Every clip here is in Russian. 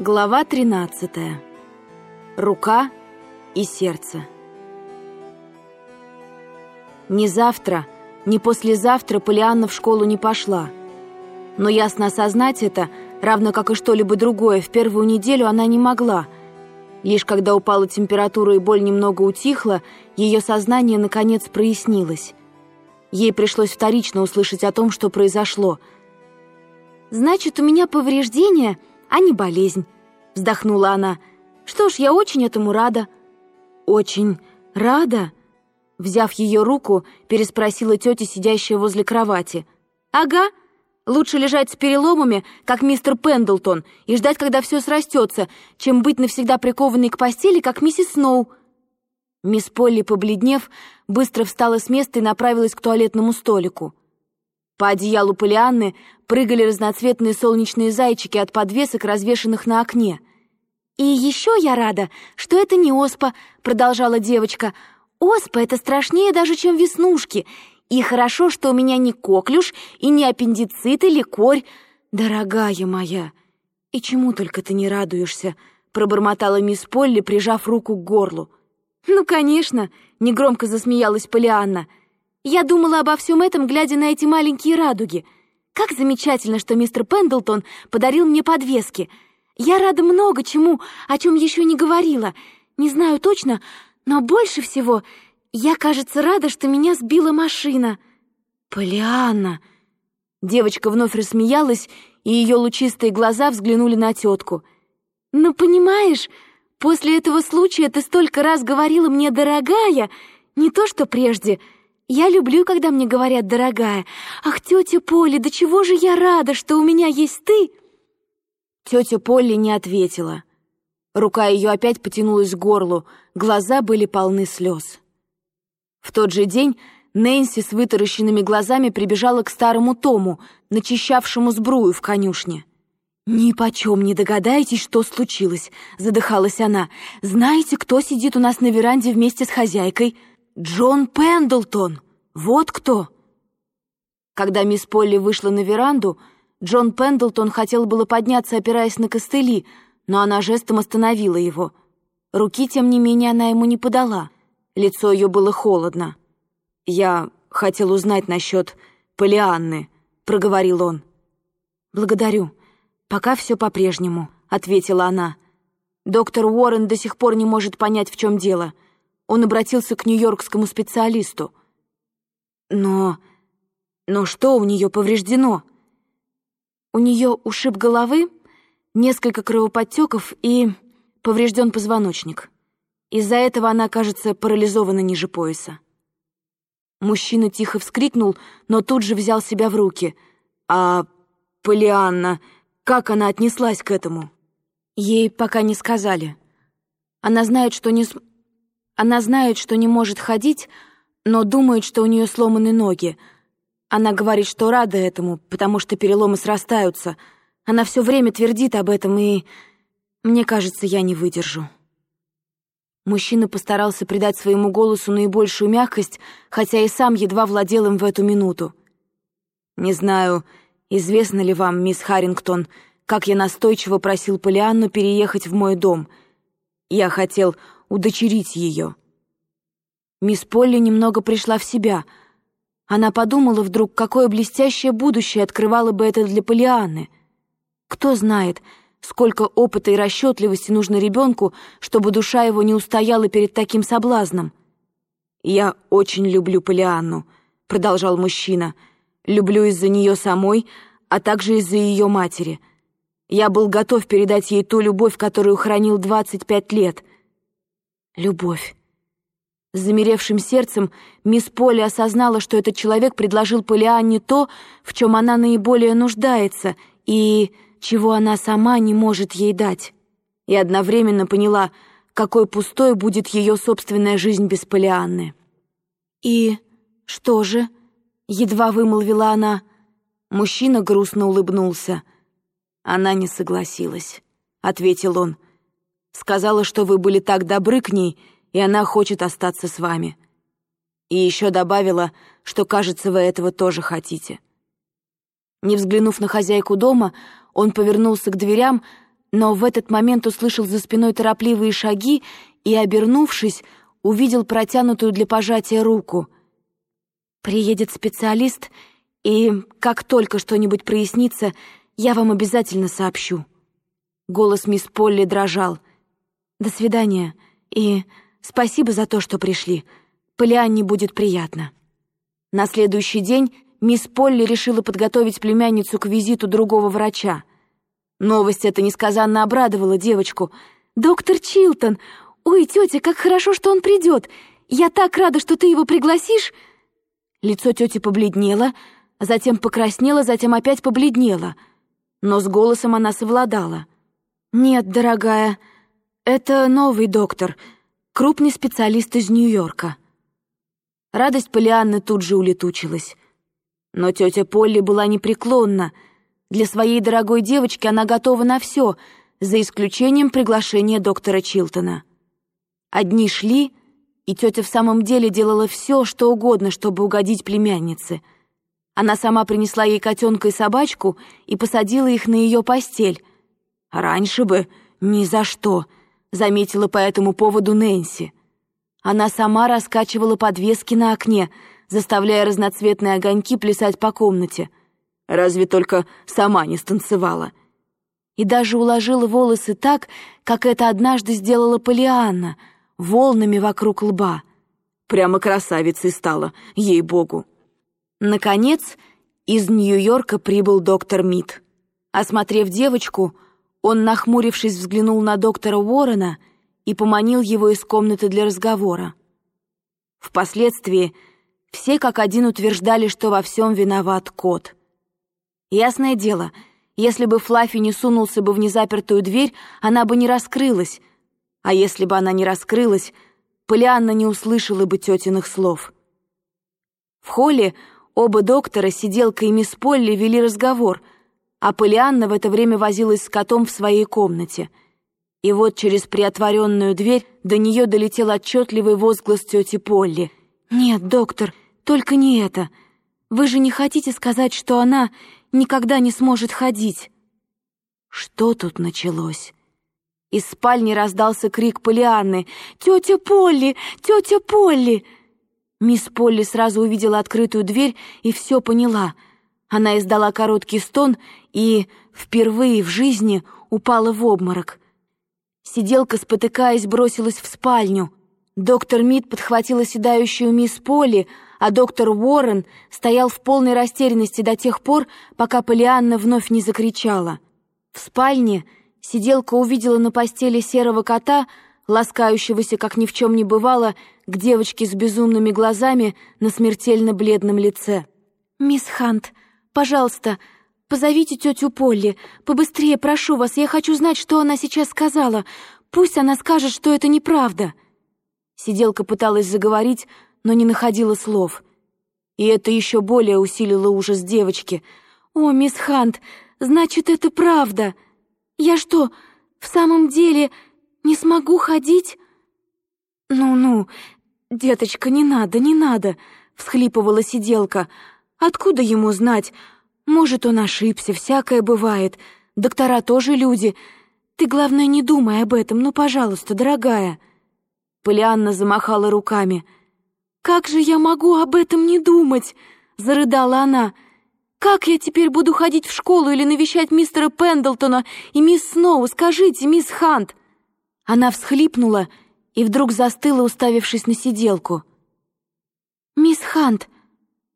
Глава 13. Рука и сердце. Ни завтра, ни послезавтра Полианна в школу не пошла. Но ясно осознать это, равно как и что-либо другое, в первую неделю она не могла. Лишь когда упала температура и боль немного утихла, ее сознание наконец прояснилось. Ей пришлось вторично услышать о том, что произошло. «Значит, у меня повреждение...» а не болезнь», — вздохнула она. «Что ж, я очень этому рада». «Очень рада?» Взяв ее руку, переспросила тетя, сидящая возле кровати. «Ага, лучше лежать с переломами, как мистер Пендлтон, и ждать, когда все срастется, чем быть навсегда прикованной к постели, как миссис Сноу». Мисс Полли, побледнев, быстро встала с места и направилась к туалетному столику. По одеялу Полианны прыгали разноцветные солнечные зайчики от подвесок, развешанных на окне. «И еще я рада, что это не оспа», — продолжала девочка. «Оспа — это страшнее даже, чем веснушки. И хорошо, что у меня не коклюш и не аппендицит или корь. Дорогая моя, и чему только ты не радуешься?» — пробормотала мисс Полли, прижав руку к горлу. «Ну, конечно», — негромко засмеялась Полианна. Я думала обо всем этом, глядя на эти маленькие радуги. Как замечательно, что мистер Пендлтон подарил мне подвески. Я рада много чему, о чем еще не говорила. Не знаю точно, но больше всего я, кажется, рада, что меня сбила машина. Полианна! Девочка вновь рассмеялась, и ее лучистые глаза взглянули на тетку. «Ну, понимаешь, после этого случая ты столько раз говорила мне «дорогая», не то что прежде — я люблю, когда мне говорят «дорогая». Ах, тетя Полли, до чего же я рада, что у меня есть ты!» Тетя Полли не ответила. Рука ее опять потянулась к горлу, глаза были полны слез. В тот же день Нэнси с вытаращенными глазами прибежала к старому Тому, начищавшему сбрую в конюшне. «Ни почем не догадаетесь, что случилось», — задыхалась она. «Знаете, кто сидит у нас на веранде вместе с хозяйкой?» «Джон Пендлтон! Вот кто!» Когда мисс Полли вышла на веранду, Джон Пендлтон хотел было подняться, опираясь на костыли, но она жестом остановила его. Руки, тем не менее, она ему не подала. Лицо ее было холодно. «Я хотел узнать насчет Полианны», — проговорил он. «Благодарю. Пока все по-прежнему», — ответила она. «Доктор Уоррен до сих пор не может понять, в чем дело». Он обратился к нью-йоркскому специалисту. Но... но что у нее повреждено? У нее ушиб головы, несколько кровоподтеков и поврежден позвоночник. Из-за этого она, кажется, парализована ниже пояса. Мужчина тихо вскрикнул, но тут же взял себя в руки. «А Полианна, как она отнеслась к этому?» Ей пока не сказали. Она знает, что не... Она знает, что не может ходить, но думает, что у нее сломаны ноги. Она говорит, что рада этому, потому что переломы срастаются. Она все время твердит об этом, и... Мне кажется, я не выдержу. Мужчина постарался придать своему голосу наибольшую мягкость, хотя и сам едва владел им в эту минуту. «Не знаю, известно ли вам, мисс Харрингтон, как я настойчиво просил Полианну переехать в мой дом. Я хотел удочерить ее. Мисс Полли немного пришла в себя. Она подумала вдруг, какое блестящее будущее открывало бы это для Полианны. Кто знает, сколько опыта и расчетливости нужно ребенку, чтобы душа его не устояла перед таким соблазном. «Я очень люблю Полианну», — продолжал мужчина. «Люблю из-за нее самой, а также из-за ее матери. Я был готов передать ей ту любовь, которую хранил 25 лет — Любовь. С замеревшим сердцем мисс Поли осознала, что этот человек предложил Полианне то, в чем она наиболее нуждается и чего она сама не может ей дать. И одновременно поняла, какой пустой будет ее собственная жизнь без Полианны. «И что же?» — едва вымолвила она. Мужчина грустно улыбнулся. «Она не согласилась», — ответил он. Сказала, что вы были так добры к ней, и она хочет остаться с вами. И еще добавила, что, кажется, вы этого тоже хотите. Не взглянув на хозяйку дома, он повернулся к дверям, но в этот момент услышал за спиной торопливые шаги и, обернувшись, увидел протянутую для пожатия руку. «Приедет специалист, и как только что-нибудь прояснится, я вам обязательно сообщу». Голос мисс Полли дрожал. «До свидания, и спасибо за то, что пришли. Полианне будет приятно». На следующий день мисс Полли решила подготовить племянницу к визиту другого врача. Новость эта несказанно обрадовала девочку. «Доктор Чилтон! Ой, тетя, как хорошо, что он придет! Я так рада, что ты его пригласишь!» Лицо тети побледнело, затем покраснело, затем опять побледнело. Но с голосом она совладала. «Нет, дорогая, это новый доктор, крупный специалист из Нью-Йорка». Радость Полианны тут же улетучилась. Но тетя Полли была непреклонна. Для своей дорогой девочки она готова на все, за исключением приглашения доктора Чилтона. Одни шли, и тетя в самом деле делала все, что угодно, чтобы угодить племяннице. Она сама принесла ей котенка и собачку и посадила их на ее постель. «Раньше бы ни за что», — заметила по этому поводу Нэнси. Она сама раскачивала подвески на окне, заставляя разноцветные огоньки плясать по комнате. Разве только сама не станцевала. И даже уложила волосы так, как это однажды сделала Полианна, волнами вокруг лба. Прямо красавицей стала, ей-богу. Наконец, из Нью-Йорка прибыл доктор Мид. Осмотрев девочку, он, нахмурившись, взглянул на доктора Уоррена и поманил его из комнаты для разговора. Впоследствии все как один утверждали, что во всем виноват кот. Ясное дело, если бы Флаффи не сунулся бы в незапертую дверь, она бы не раскрылась, а если бы она не раскрылась, Полианна не услышала бы тетиных слов. В холле оба доктора, сиделка и мисс Полли, вели разговор, а Полианна в это время возилась с котом в своей комнате — и вот через приотворенную дверь до нее долетел отчетливый возглас тети Полли. «Нет, доктор, только не это. Вы же не хотите сказать, что она никогда не сможет ходить?» Что тут началось? Из спальни раздался крик Полианны. «Тетя Полли! Тетя Полли!» Мисс Полли сразу увидела открытую дверь и все поняла. Она издала короткий стон и впервые в жизни упала в обморок. Сиделка, спотыкаясь, бросилась в спальню. Доктор Мид подхватила седающую мисс Полли, а доктор Уоррен стоял в полной растерянности до тех пор, пока Полианна вновь не закричала. В спальне сиделка увидела на постели серого кота, ласкающегося, как ни в чем не бывало, к девочке с безумными глазами на смертельно бледном лице. «Мисс Хант, пожалуйста, Позовите тетю Полли. Побыстрее, прошу вас, я хочу знать, что она сейчас сказала. Пусть она скажет, что это неправда». Сиделка пыталась заговорить, но не находила слов. И это еще более усилило ужас девочки. «О, мисс Хант, значит, это правда. Я что, в самом деле не смогу ходить?» «Ну-ну, деточка, не надо, не надо», — всхлипывала сиделка. «Откуда ему знать?» Может, он ошибся, всякое бывает. Доктора тоже люди. Ты, главное, не думай об этом, ну, пожалуйста, дорогая». Полианна замахала руками. «Как же я могу об этом не думать?» — зарыдала она. «Как я теперь буду ходить в школу или навещать мистера Пендлтона и мисс Сноу? Скажите, мисс Хант!» Она всхлипнула и вдруг застыла, уставившись на сиделку. «Мисс Хант,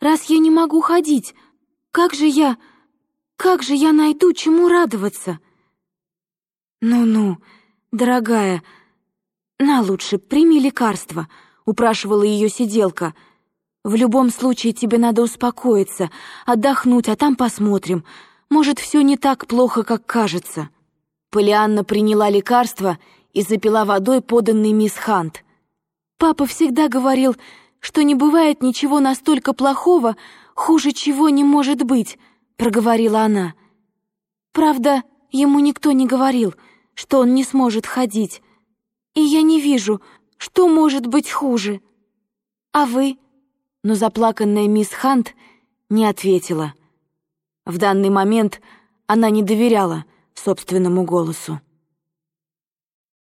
раз я не могу ходить, как же я... Как же я найду, чему радоваться? Ну-ну, дорогая, на лучше, прими лекарство, упрашивала ее сиделка. В любом случае тебе надо успокоиться, отдохнуть, а там посмотрим. Может, все не так плохо, как кажется. Полианна приняла лекарство и запила водой, поданной мисс Хант. Папа всегда говорил, что не бывает ничего настолько плохого, «Хуже чего не может быть», — проговорила она. «Правда, ему никто не говорил, что он не сможет ходить. И я не вижу, что может быть хуже. А вы?» Но заплаканная мисс Хант не ответила. В данный момент она не доверяла собственному голосу.